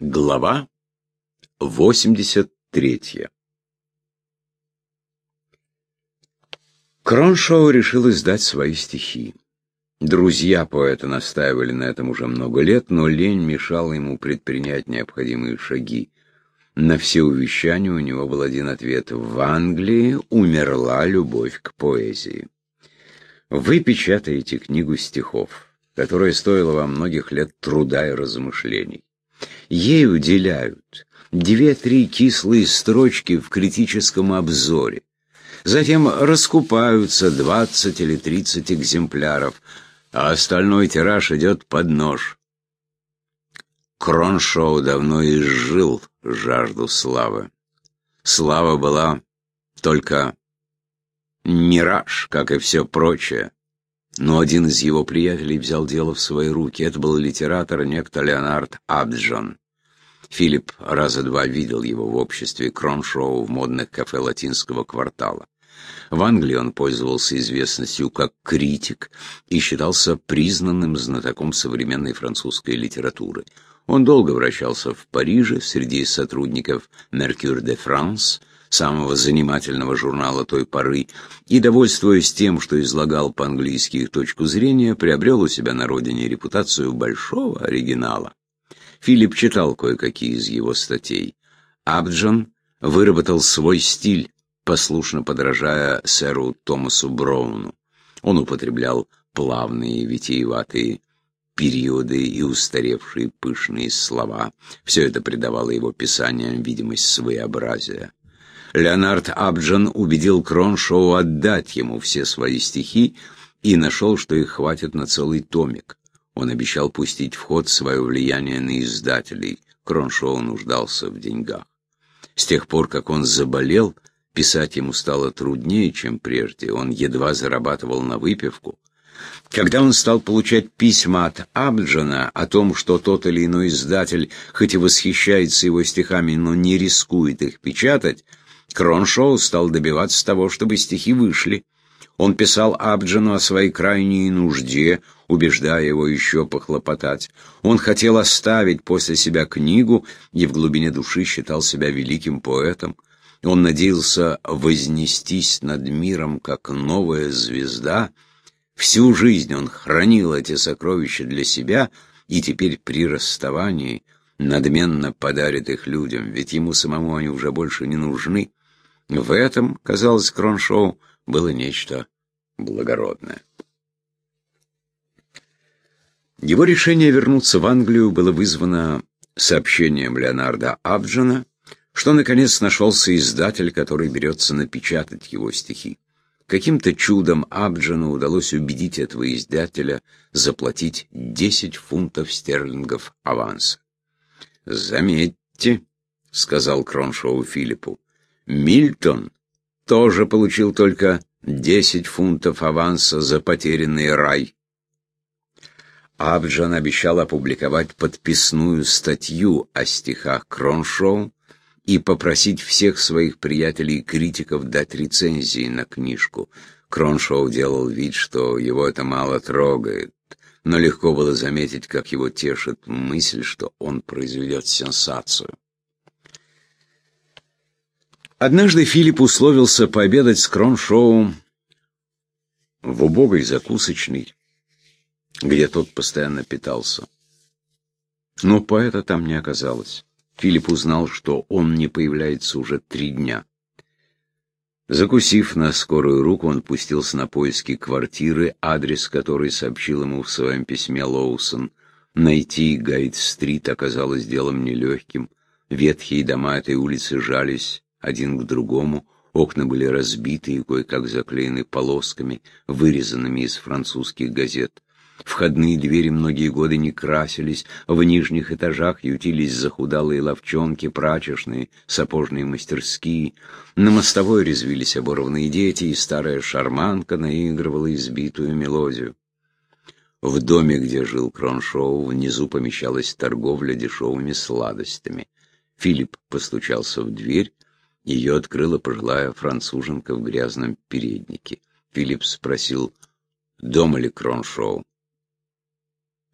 Глава 83 Кроншоу решил издать свои стихи. Друзья поэта настаивали на этом уже много лет, но лень мешала ему предпринять необходимые шаги. На все увещания у него был один ответ. В Англии умерла любовь к поэзии. Вы печатаете книгу стихов, которая стоила вам многих лет труда и размышлений. Ей уделяют две-три кислые строчки в критическом обзоре. Затем раскупаются двадцать или тридцать экземпляров, а остальной тираж идет под нож. Кроншоу давно изжил жажду славы. Слава была только мираж, как и все прочее. Но один из его приятелей взял дело в свои руки. Это был литератор некто Леонард Абджон. Филипп раза два видел его в обществе Кроншоу в модных кафе латинского квартала. В Англии он пользовался известностью как критик и считался признанным знатоком современной французской литературы. Он долго вращался в Париже среди сотрудников «Меркюр де Франс», самого занимательного журнала той поры, и, довольствуясь тем, что излагал по-английски их точку зрения, приобрел у себя на родине репутацию большого оригинала. Филипп читал кое-какие из его статей. Абджон выработал свой стиль, послушно подражая сэру Томасу Броуну. Он употреблял плавные, витиеватые периоды и устаревшие пышные слова. Все это придавало его писаниям видимость своеобразия. Леонард Абджан убедил Кроншоу отдать ему все свои стихи и нашел, что их хватит на целый томик. Он обещал пустить в ход свое влияние на издателей. Кроншоу нуждался в деньгах. С тех пор, как он заболел, писать ему стало труднее, чем прежде. Он едва зарабатывал на выпивку. Когда он стал получать письма от Абджана о том, что тот или иной издатель, хоть и восхищается его стихами, но не рискует их печатать, Кроншоу стал добиваться того, чтобы стихи вышли. Он писал Абджану о своей крайней нужде, убеждая его еще похлопотать. Он хотел оставить после себя книгу и в глубине души считал себя великим поэтом. Он надеялся вознестись над миром, как новая звезда. Всю жизнь он хранил эти сокровища для себя, и теперь при расставании надменно подарит их людям, ведь ему самому они уже больше не нужны. В этом, казалось Кроншоу, было нечто благородное. Его решение вернуться в Англию было вызвано сообщением Леонарда Абджана, что наконец нашелся издатель, который берется напечатать его стихи. Каким-то чудом Абджану удалось убедить этого издателя заплатить 10 фунтов стерлингов аванса. «Заметьте», — сказал Кроншоу Филиппу, Мильтон тоже получил только 10 фунтов аванса за потерянный рай. Абджан обещал опубликовать подписную статью о стихах Кроншоу и попросить всех своих приятелей и критиков дать рецензии на книжку. Кроншоу делал вид, что его это мало трогает, но легко было заметить, как его тешит мысль, что он произведет сенсацию. Однажды Филипп условился пообедать с Кроншоу в убогой закусочной, где тот постоянно питался. Но поэта там не оказалось. Филипп узнал, что он не появляется уже три дня. Закусив на скорую руку, он пустился на поиски квартиры, адрес которой сообщил ему в своем письме Лоусон. Найти Гайд-стрит оказалось делом нелегким. Ветхие дома этой улицы жались один к другому, окна были разбиты и кое-как заклеены полосками, вырезанными из французских газет. Входные двери многие годы не красились, в нижних этажах ютились захудалые ловчонки, прачечные, сапожные мастерские. На мостовой резвились оборванные дети, и старая шарманка наигрывала избитую мелодию. В доме, где жил Кроншоу, внизу помещалась торговля дешевыми сладостями. Филипп постучался в дверь, ее открыла пожилая француженка в грязном переднике. Филипп спросил, дома ли Кроншоу.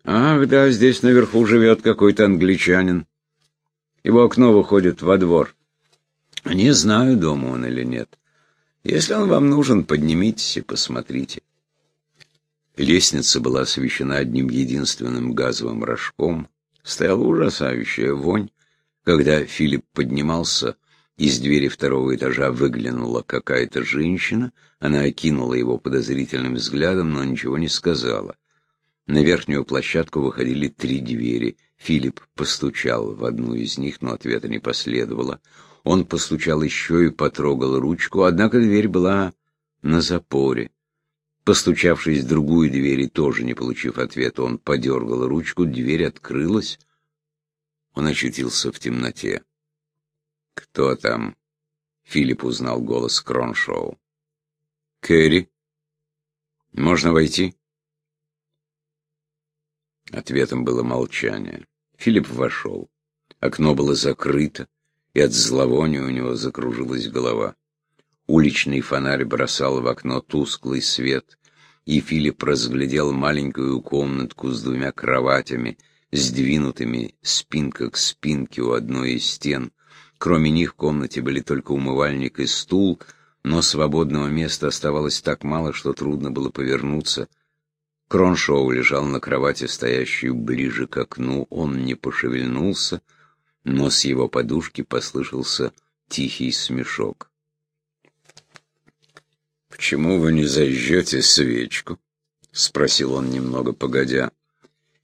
«Ах, да, здесь наверху живет какой-то англичанин. Его окно выходит во двор. Не знаю, дома он или нет. Если он вам нужен, поднимитесь и посмотрите. Лестница была освещена одним единственным газовым рожком. Стояла ужасающая вонь. Когда Филипп поднимался, из двери второго этажа выглянула какая-то женщина. Она окинула его подозрительным взглядом, но ничего не сказала. На верхнюю площадку выходили три двери. Филипп постучал в одну из них, но ответа не последовало. Он постучал еще и потрогал ручку, однако дверь была на запоре. Постучавшись в другую дверь и тоже не получив ответа, он подергал ручку, дверь открылась. Он очутился в темноте. «Кто там?» — Филипп узнал голос Кроншоу. «Кэрри? Можно войти?» Ответом было молчание. Филипп вошел. Окно было закрыто, и от зловония у него закружилась голова. Уличный фонарь бросал в окно тусклый свет, и Филипп разглядел маленькую комнатку с двумя кроватями, сдвинутыми спинка к спинке у одной из стен. Кроме них в комнате были только умывальник и стул, но свободного места оставалось так мало, что трудно было повернуться. Кроншоу лежал на кровати, стоящей ближе к окну. Он не пошевельнулся, но с его подушки послышался тихий смешок. «Почему вы не зажжете свечку?» — спросил он немного погодя.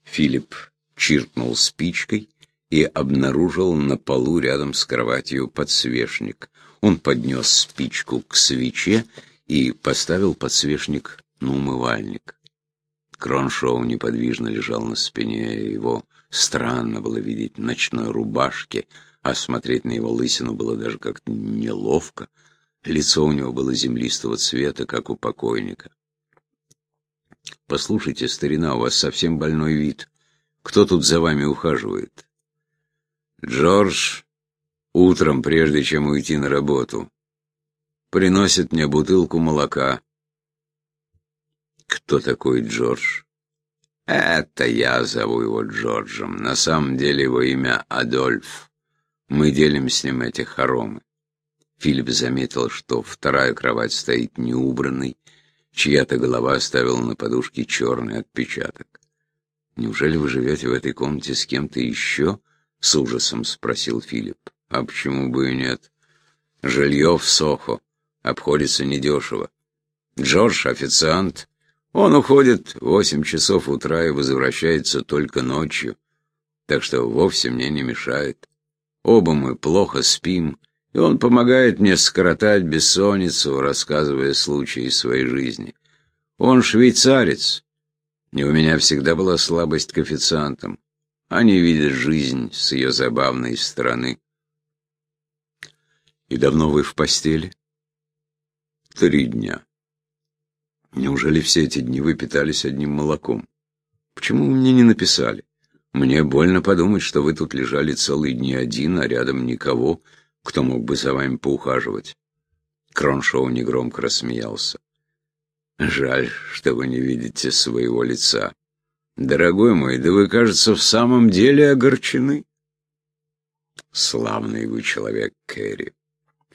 Филипп чиркнул спичкой и обнаружил на полу рядом с кроватью подсвечник. Он поднес спичку к свече и поставил подсвечник на умывальник. Кроншоу неподвижно лежал на спине, его странно было видеть в ночной рубашке, а смотреть на его лысину было даже как-то неловко. Лицо у него было землистого цвета, как у покойника. «Послушайте, старина, у вас совсем больной вид. Кто тут за вами ухаживает?» «Джордж, утром, прежде чем уйти на работу, приносит мне бутылку молока». «Кто такой Джордж?» «Это я зову его Джорджем. На самом деле его имя Адольф. Мы делим с ним эти хоромы». Филипп заметил, что вторая кровать стоит неубранной, чья-то голова оставила на подушке черный отпечаток. «Неужели вы живете в этой комнате с кем-то еще?» — с ужасом спросил Филипп. «А почему бы и нет? Жилье в Сохо обходится недешево. Джордж — официант. Он уходит в восемь часов утра и возвращается только ночью, так что вовсе мне не мешает. Оба мы плохо спим, и он помогает мне скоротать бессонницу, рассказывая случаи своей жизни. Он швейцарец, и у меня всегда была слабость к официантам. Они видят жизнь с ее забавной стороны. И давно вы в постели? Три дня. Неужели все эти дни вы питались одним молоком? Почему вы мне не написали? Мне больно подумать, что вы тут лежали целые дни один, а рядом никого, — кто мог бы за вами поухаживать. Кроншоу негромко рассмеялся. Жаль, что вы не видите своего лица. Дорогой мой, да вы, кажется, в самом деле огорчены. Славный вы человек, Кэрри.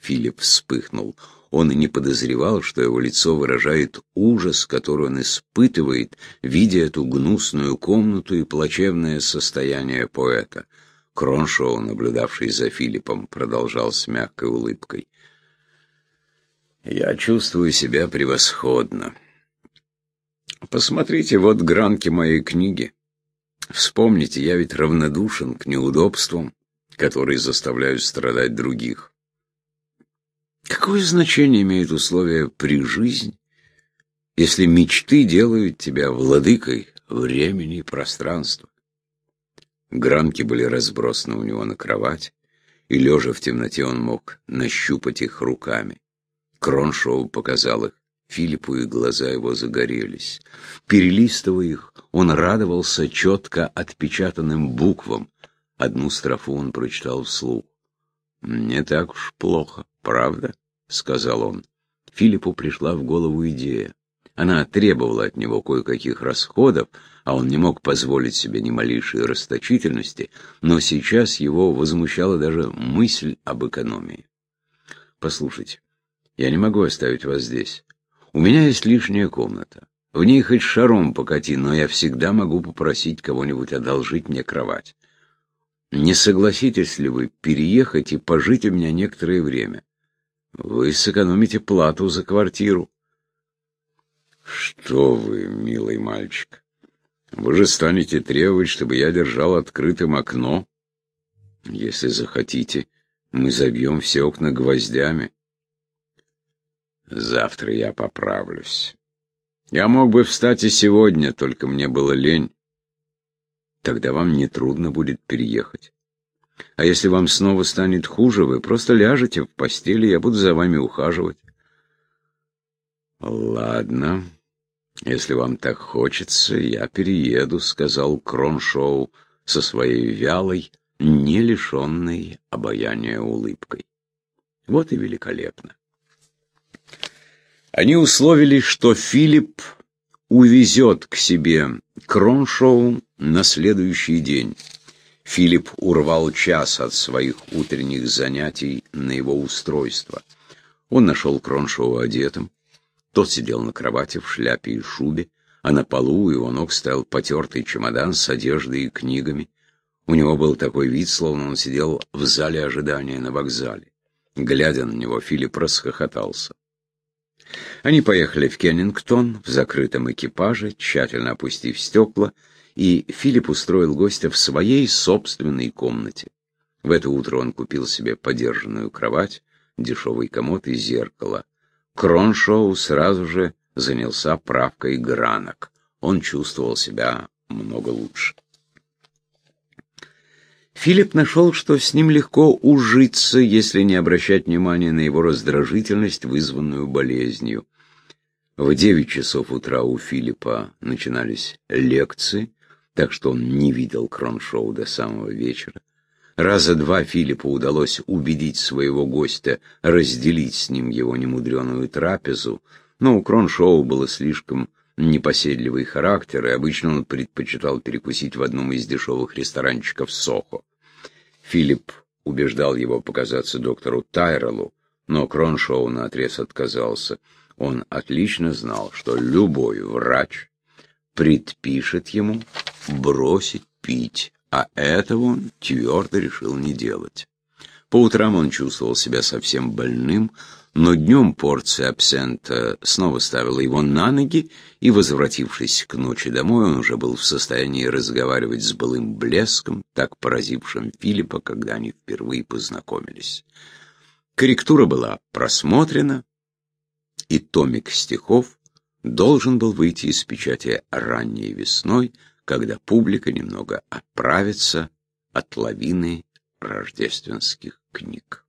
Филипп вспыхнул. Он и не подозревал, что его лицо выражает ужас, который он испытывает, видя эту гнусную комнату и плачевное состояние поэта. Кроншоу, наблюдавший за Филиппом, продолжал с мягкой улыбкой. «Я чувствую себя превосходно. Посмотрите, вот гранки моей книги. Вспомните, я ведь равнодушен к неудобствам, которые заставляют страдать других. Какое значение имеют условия при жизни, если мечты делают тебя владыкой времени и пространства? Гранки были разбросаны у него на кровать, и, лежа в темноте, он мог нащупать их руками. Кроншоу показал их Филиппу, и глаза его загорелись. Перелистывая их, он радовался четко отпечатанным буквам. Одну строфу он прочитал вслух. «Не так уж плохо, правда?» — сказал он. Филиппу пришла в голову идея. Она требовала от него кое-каких расходов, а он не мог позволить себе ни малейшей расточительности, но сейчас его возмущала даже мысль об экономии. «Послушайте, я не могу оставить вас здесь. У меня есть лишняя комната. В ней хоть шаром покати, но я всегда могу попросить кого-нибудь одолжить мне кровать. Не согласитесь ли вы переехать и пожить у меня некоторое время? Вы сэкономите плату за квартиру. Что вы, милый мальчик, вы же станете требовать, чтобы я держал открытым окно. Если захотите, мы забьем все окна гвоздями. Завтра я поправлюсь. Я мог бы встать и сегодня, только мне было лень. Тогда вам не трудно будет переехать. А если вам снова станет хуже, вы просто ляжете в постели, я буду за вами ухаживать. Ладно, если вам так хочется, я перееду, сказал Кроншоу со своей вялой, не лишенной обаяния улыбкой. Вот и великолепно. Они условились, что Филипп увезет к себе Кроншоу на следующий день. Филипп урвал час от своих утренних занятий на его устройство. Он нашел Кроншоу одетым. Тот сидел на кровати в шляпе и шубе, а на полу у его ног стоял потертый чемодан с одеждой и книгами. У него был такой вид, словно он сидел в зале ожидания на вокзале. Глядя на него, Филипп расхохотался. Они поехали в Кеннингтон в закрытом экипаже, тщательно опустив стекла, и Филипп устроил гостя в своей собственной комнате. В это утро он купил себе подержанную кровать, дешевый комод и зеркало. Кроншоу сразу же занялся правкой гранок. Он чувствовал себя много лучше. Филипп нашел, что с ним легко ужиться, если не обращать внимания на его раздражительность, вызванную болезнью. В девять часов утра у Филиппа начинались лекции, так что он не видел Кроншоу до самого вечера. Раза два Филиппу удалось убедить своего гостя разделить с ним его немудреную трапезу, но у Кроншоу было слишком непоседливый характер, и обычно он предпочитал перекусить в одном из дешевых ресторанчиков Сохо. Филипп убеждал его показаться доктору Тайреллу, но Кроншоу наотрез отказался. Он отлично знал, что любой врач предпишет ему бросить пить, а этого он твердо решил не делать. По утрам он чувствовал себя совсем больным, но днем порция абсента снова ставила его на ноги, и, возвратившись к ночи домой, он уже был в состоянии разговаривать с былым блеском, так поразившим Филиппа, когда они впервые познакомились. Корректура была просмотрена, и томик стихов должен был выйти из печати ранней весной, когда публика немного оправится от лавины рождественских книг.